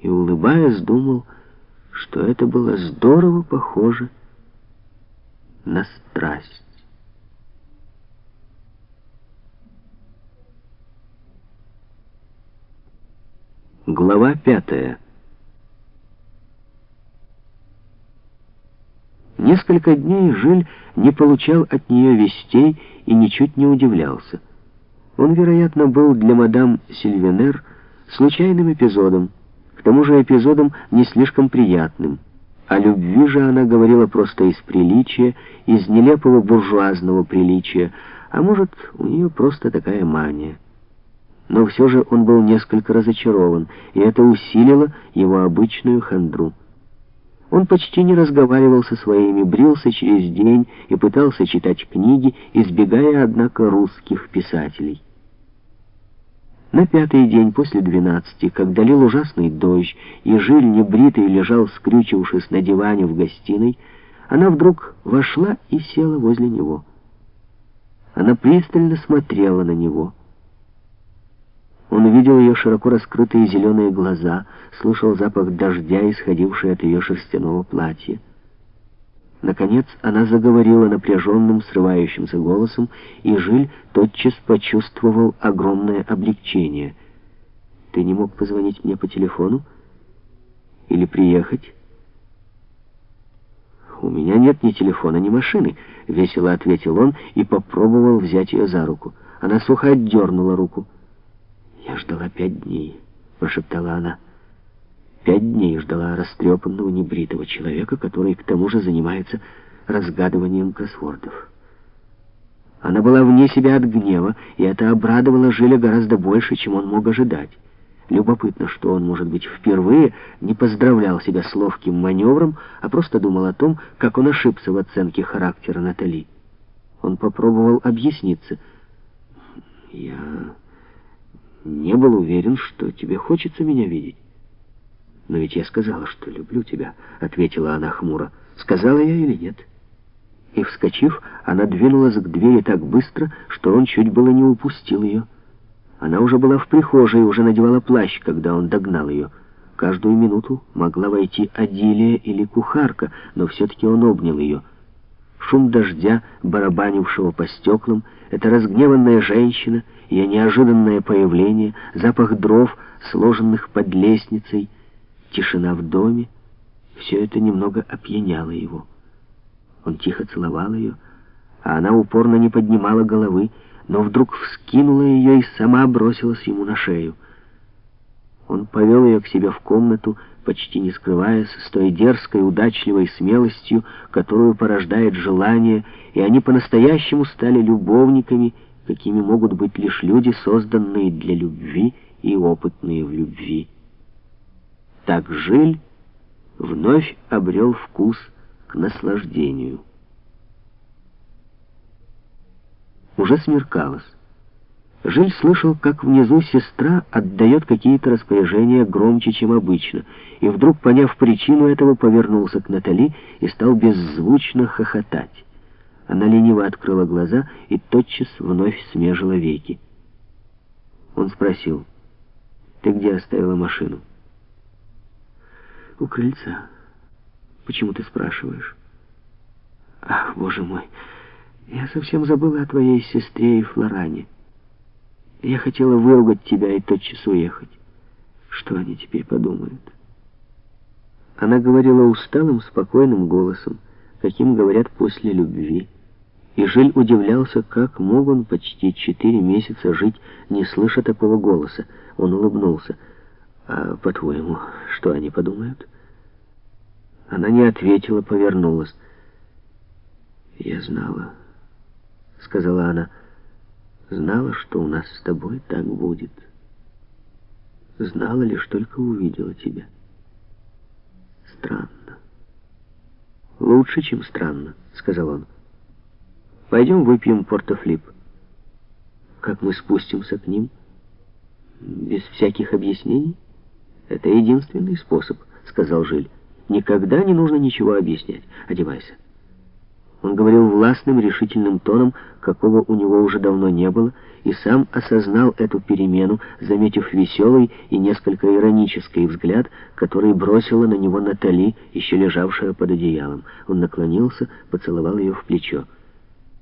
и, улыбаясь, думал, что это было здорово похоже на страсть. Глава пятая. Несколько дней Жиль не получал от нее вестей и ничуть не удивлялся. Он, вероятно, был для мадам Сильвенер случайным эпизодом, тому же эпизодом не слишком приятным. О любви же она говорила просто из приличия, из нелепого буржуазного приличия, а может, у нее просто такая мания. Но все же он был несколько разочарован, и это усилило его обычную хандру. Он почти не разговаривал со своими, брился через день и пытался читать книги, избегая, однако, русских писателей. На пятый день после двенадцати, когда лил ужасный дождь, и Жиль небритый лежал, скрючившись на диване в гостиной, она вдруг вошла и села возле него. Она пристально смотрела на него — он увидел ее широко раскрытые зеленые глаза, слышал запах дождя, исходивший от ее шерстяного платья. Наконец она заговорила напряженным, срывающимся голосом, и Жиль тотчас почувствовал огромное облегчение. «Ты не мог позвонить мне по телефону? Или приехать?» «У меня нет ни телефона, ни машины», — весело ответил он и попробовал взять ее за руку. Она сухо отдернула руку. «Я ждала пять дней», — прошептала она. «Пять дней ждала растрепанного небритого человека, который к тому же занимается разгадыванием кроссвордов». Она была вне себя от гнева, и это обрадовало Жиля гораздо больше, чем он мог ожидать. Любопытно, что он, может быть, впервые не поздравлял себя с ловким маневром, а просто думал о том, как он ошибся в оценке характера Натали. Он попробовал объясниться. «Я не был уверен, что тебе хочется меня видеть. Но ведь я сказала, что люблю тебя, ответила она хмуро. Сказала я или нет? И, вскочив, она двинулась к двери так быстро, что он чуть было не упустил ее. Она уже была в прихожей, уже надевала плащ, когда он догнал ее. Каждую минуту могла войти Адилия или кухарка, но все-таки он обнял ее — шум дождя, барабанившего по стеклам, эта разгневанная женщина, ее неожиданное появление, запах дров, сложенных под лестницей, тишина в доме — все это немного опьяняло его. Он тихо целовал ее, а она упорно не поднимала головы, но вдруг вскинула ее и сама бросилась ему на шею. Он повел ее к себе в комнату, почти не скрываясь, с той дерзкой, удачливой смелостью, которую порождает желание, и они по-настоящему стали любовниками, какими могут быть лишь люди, созданные для любви и опытные в любви. Так Жиль вновь обрел вкус к наслаждению. Уже смеркалось. Жиль слышал, как внизу сестра отдает какие-то распоряжения громче, чем обычно, и вдруг, поняв причину этого, повернулся к Натали и стал беззвучно хохотать. Она лениво открыла глаза и тотчас вновь смежила веки. Он спросил, «Ты где оставила машину?» «У крыльца. Почему ты спрашиваешь?» «Ах, боже мой, я совсем забыла о твоей сестре и Флоране». Я хотела выругать тебя и тотчас уехать. Что они теперь подумают? Она говорила усталым, спокойным голосом, каким говорят после любви. И Жиль удивлялся, как мог он почти четыре месяца жить, не слыша такого голоса. Он улыбнулся. «А, по-твоему, что они подумают?» Она не ответила, повернулась. «Я знала», — сказала она, — Знала, что у нас с тобой так будет. Знала лишь только увидела тебя. Странно. Лучше, чем странно, сказал он. Пойдем выпьем портофлип. Как мы спустимся к ним? Без всяких объяснений? Это единственный способ, сказал Жиль. Никогда не нужно ничего объяснять. Одевайся. Он говорил властным, решительным тоном, какого у него уже давно не было, и сам осознал эту перемену, заметив веселый и несколько иронический взгляд, который бросила на него Натали, еще лежавшая под одеялом. Он наклонился, поцеловал ее в плечо.